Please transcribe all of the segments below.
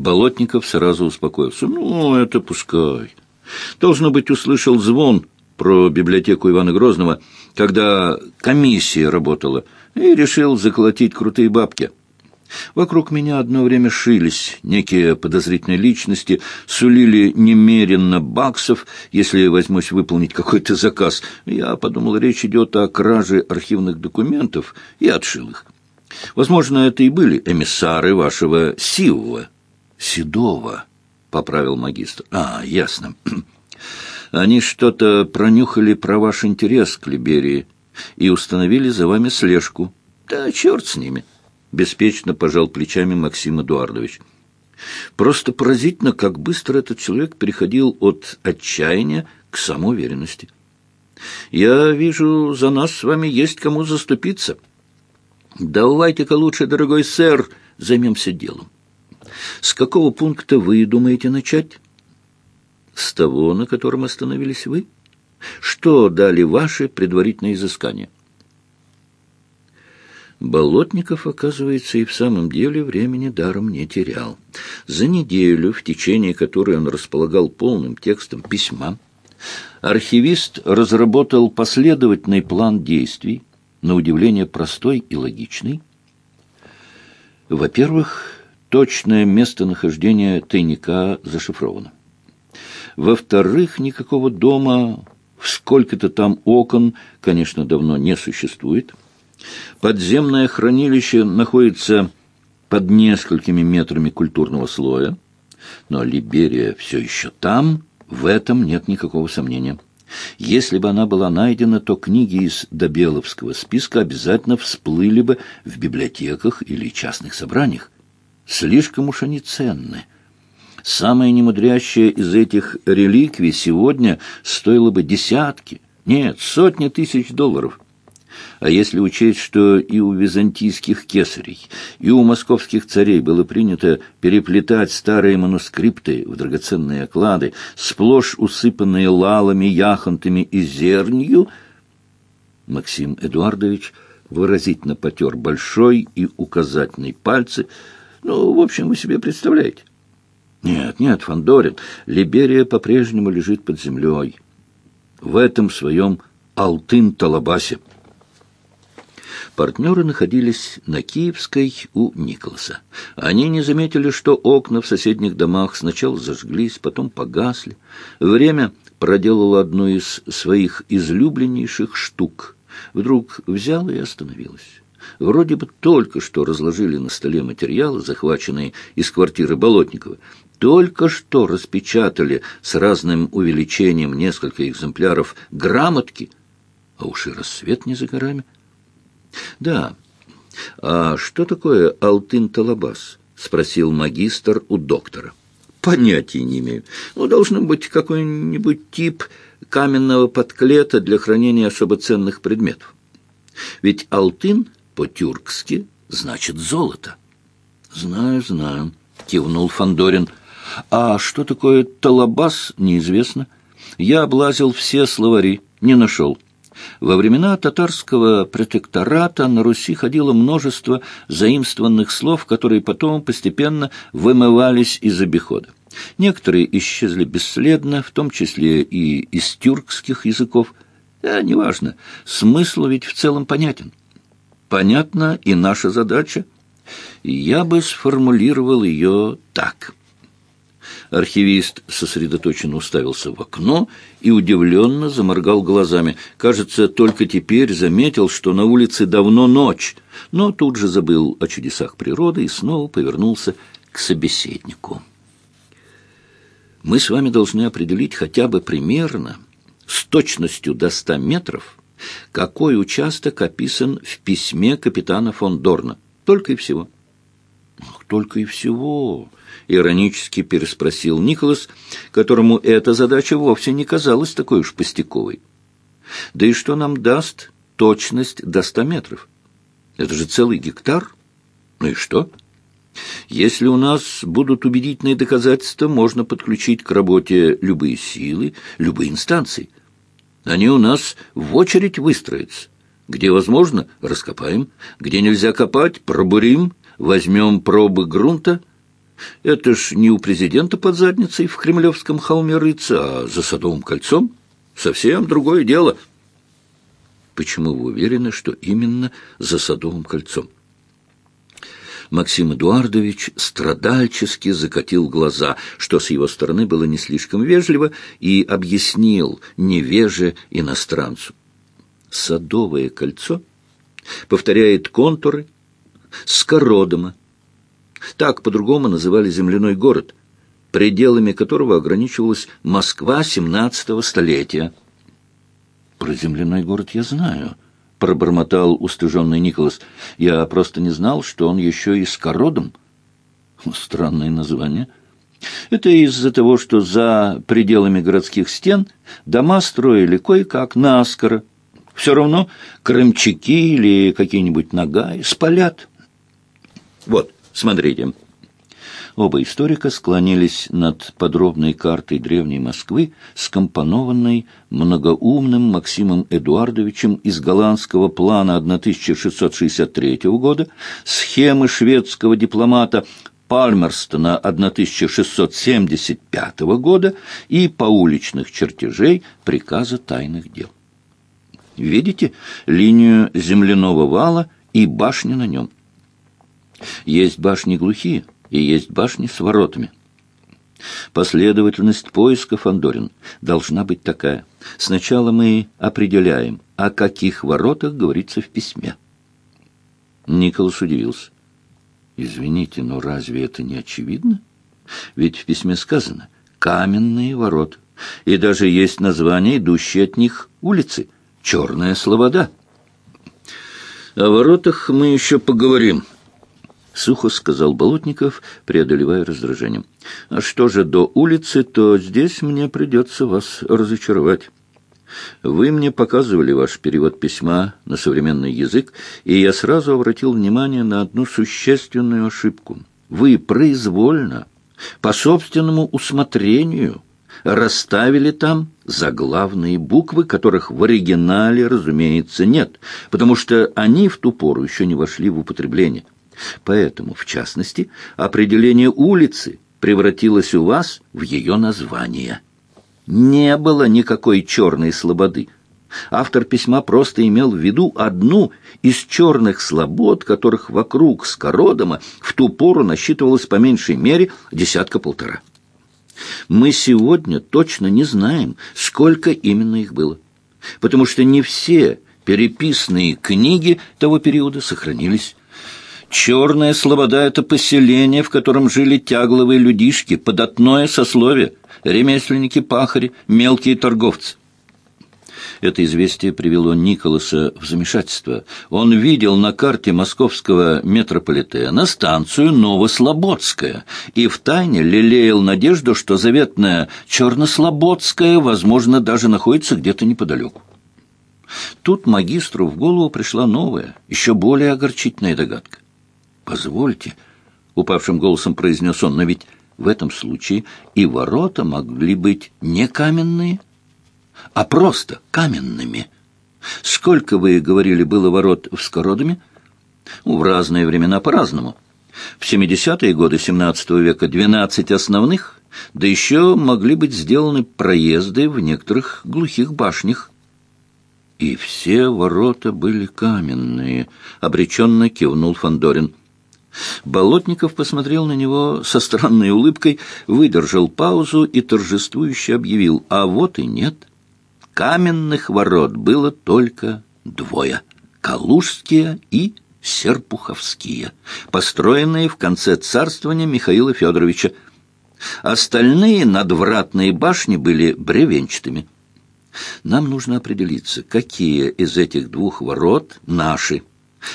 Болотников сразу успокоился. «Ну, это пускай». Должно быть, услышал звон про библиотеку Ивана Грозного, когда комиссия работала, и решил заколотить крутые бабки. Вокруг меня одно время шились некие подозрительные личности, сулили немеренно баксов, если возьмусь выполнить какой-то заказ. Я подумал, речь идет о краже архивных документов, и отшил их. Возможно, это и были эмиссары вашего Сивова. Седова, — поправил магистр. А, ясно. Они что-то пронюхали про ваш интерес к Либерии и установили за вами слежку. Да черт с ними. — беспечно пожал плечами Максим Эдуардович. Просто поразительно, как быстро этот человек переходил от отчаяния к самоуверенности. Я вижу, за нас с вами есть кому заступиться. Давайте-ка лучше, дорогой сэр, займемся делом. С какого пункта вы думаете начать? С того, на котором остановились вы? Что дали ваши предварительные изыскания? — Болотников, оказывается, и в самом деле времени даром не терял. За неделю, в течение которой он располагал полным текстом письма, архивист разработал последовательный план действий, на удивление простой и логичный. Во-первых, точное местонахождение тайника зашифровано. Во-вторых, никакого дома сколько-то там окон, конечно, давно не существует – Подземное хранилище находится под несколькими метрами культурного слоя, но Либерия все еще там, в этом нет никакого сомнения. Если бы она была найдена, то книги из Добеловского списка обязательно всплыли бы в библиотеках или частных собраниях. Слишком уж они ценны. Самая немудрящая из этих реликвий сегодня стоила бы десятки, нет, сотни тысяч долларов. А если учесть, что и у византийских кесарей, и у московских царей было принято переплетать старые манускрипты в драгоценные оклады, сплошь усыпанные лалами, яхонтами и зернью, Максим Эдуардович выразительно потер большой и указательный пальцы. Ну, в общем, вы себе представляете. Нет, нет, Фандорин, Либерия по-прежнему лежит под землей. В этом своем Алтын-Талабасе. Партнеры находились на Киевской у Николаса. Они не заметили, что окна в соседних домах сначала зажглись, потом погасли. Время проделало одну из своих излюбленнейших штук. Вдруг взяло и остановилось. Вроде бы только что разложили на столе материалы, захваченные из квартиры Болотникова, только что распечатали с разным увеличением несколько экземпляров грамотки, а уж и рассвет не за горами — да. А что такое Алтын-Талабас? Спросил магистр у доктора. Понятия не имею. Ну, должен быть какой-нибудь тип каменного подклета для хранения особо ценных предметов. Ведь алтын по-тюркски значит золото. Знаю, знаю, кивнул Фандорин. А что такое талабас, неизвестно. Я облазил все словари, не нашел. Во времена татарского протектората на Руси ходило множество заимствованных слов, которые потом постепенно вымывались из обихода. Некоторые исчезли бесследно, в том числе и из тюркских языков. Да, неважно, смысл ведь в целом понятен. Понятна и наша задача. Я бы сформулировал ее так – Архивист сосредоточенно уставился в окно и удивленно заморгал глазами. Кажется, только теперь заметил, что на улице давно ночь, но тут же забыл о чудесах природы и снова повернулся к собеседнику. «Мы с вами должны определить хотя бы примерно, с точностью до ста метров, какой участок описан в письме капитана фон Дорна. Только и всего». «Только и всего», иронически переспросил Николас, которому эта задача вовсе не казалась такой уж пустяковой. Да и что нам даст точность до ста метров? Это же целый гектар. Ну и что? Если у нас будут убедительные доказательства, можно подключить к работе любые силы, любые инстанции. Они у нас в очередь выстроятся. Где возможно, раскопаем. Где нельзя копать, пробурим, возьмем пробы грунта – Это ж не у президента под задницей в Кремлевском холме рыться, а за Садовым кольцом. Совсем другое дело. Почему вы уверены, что именно за Садовым кольцом? Максим Эдуардович страдальчески закатил глаза, что с его стороны было не слишком вежливо, и объяснил невеже иностранцу. Садовое кольцо повторяет контуры Скородома. Так по-другому называли земляной город, пределами которого ограничивалась Москва XVII столетия. Про земляной город я знаю, пробормотал устыженный Николас. Я просто не знал, что он еще и с кородом. Странное название. Это из-за того, что за пределами городских стен дома строили кое-как наскоро. Все равно крымчаки или какие-нибудь нагаи спалят. Вот, смотрите. Оба историка склонились над подробной картой древней Москвы, скомпонованной многоумным Максимом Эдуардовичем из голландского плана 1663 года, схемы шведского дипломата Пальмерстона 1675 года и поуличных чертежей приказа тайных дел. Видите линию земляного вала и башни на нем? Есть башни глухие – и есть башни с воротами. Последовательность поисков, Андорин, должна быть такая. Сначала мы определяем, о каких воротах говорится в письме. Николас удивился. Извините, но разве это не очевидно? Ведь в письме сказано «каменные ворота», и даже есть название, идущее от них улицы — «Черная Слобода». О воротах мы еще поговорим, — сухо сказал Болотников, преодолевая раздражение. «А что же до улицы, то здесь мне придется вас разочаровать. Вы мне показывали ваш перевод письма на современный язык, и я сразу обратил внимание на одну существенную ошибку. Вы произвольно, по собственному усмотрению, расставили там заглавные буквы, которых в оригинале, разумеется, нет, потому что они в ту пору еще не вошли в употребление». Поэтому, в частности, определение улицы превратилось у вас в ее название. Не было никакой черной слободы. Автор письма просто имел в виду одну из черных слобод, которых вокруг Скородома в ту пору насчитывалось по меньшей мере десятка-полтора. Мы сегодня точно не знаем, сколько именно их было, потому что не все переписные книги того периода сохранились. Черная слобода — это поселение, в котором жили тягловые людишки, податное сословие, ремесленники-пахари, мелкие торговцы. Это известие привело Николаса в замешательство. Он видел на карте московского метрополитена станцию Новослободская и втайне лелеял надежду, что заветная Чернослободская, возможно, даже находится где-то неподалеку. Тут магистру в голову пришла новая, еще более огорчительная догадка. «Позвольте», — упавшим голосом произнес он, — «но ведь в этом случае и ворота могли быть не каменные, а просто каменными. Сколько, вы говорили, было ворот в Скородоме? Ну, в разные времена по-разному. В 70-е годы XVII века 12 основных, да еще могли быть сделаны проезды в некоторых глухих башнях. И все ворота были каменные, — обреченно кивнул Фандорин. Болотников посмотрел на него со странной улыбкой, выдержал паузу и торжествующе объявил, а вот и нет. Каменных ворот было только двое — Калужские и Серпуховские, построенные в конце царствования Михаила Федоровича. Остальные надвратные башни были бревенчатыми. Нам нужно определиться, какие из этих двух ворот наши —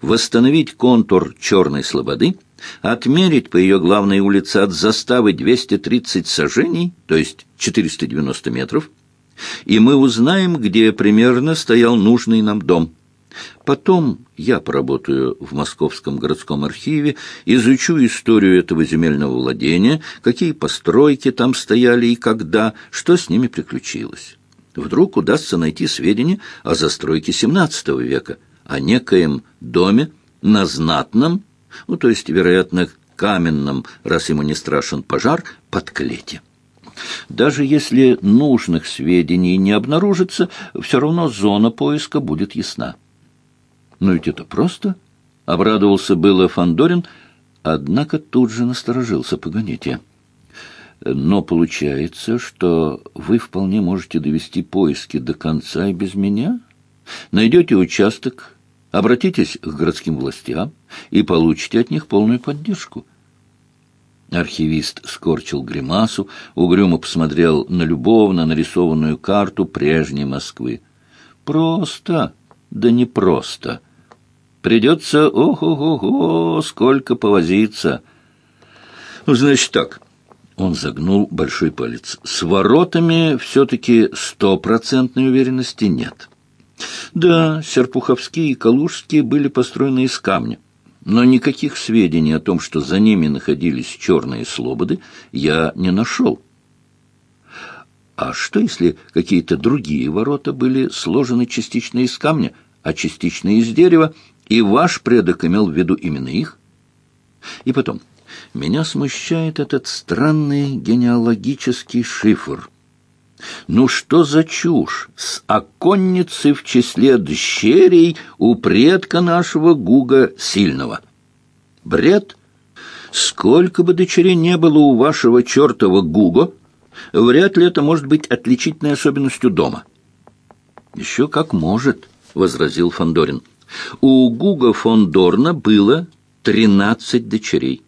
восстановить контур Черной Слободы, отмерить по ее главной улице от заставы 230 сажений, то есть 490 метров, и мы узнаем, где примерно стоял нужный нам дом. Потом я поработаю в Московском городском архиве, изучу историю этого земельного владения, какие постройки там стояли и когда, что с ними приключилось. Вдруг удастся найти сведения о застройке XVII века – о некоем доме на знатном, ну, то есть, вероятно, каменном, раз ему не страшен пожар, под клете. Даже если нужных сведений не обнаружится, все равно зона поиска будет ясна. Но ведь это просто, — обрадовался было Фандорин, однако тут же насторожился. Погодите. Но получается, что вы вполне можете довести поиски до конца и без меня? Найдете участок, обратитесь к городским властям и получите от них полную поддержку. Архивист скорчил гримасу, угрюмо посмотрел на любовно нарисованную карту прежней Москвы. «Просто, да не просто. Придется, ого-го-го, сколько повозиться!» «Ну, значит так...» Он загнул большой палец. «С воротами все-таки стопроцентной уверенности нет». Да, Серпуховские и Калужские были построены из камня но никаких сведений о том, что за ними находились черные слободы, я не нашел. А что, если какие-то другие ворота были сложены частично из камня, а частично из дерева, и ваш предок имел в виду именно их? И потом, меня смущает этот странный генеалогический шифр. Ну что за чушь с оконницей в числе дщерей у предка нашего Гуга Сильного? Бред? Сколько бы дочерей не было у вашего чертова Гуго, вряд ли это может быть отличительной особенностью дома. Еще как может, — возразил Фандорин. У Гуга фон Дорна было тринадцать дочерей.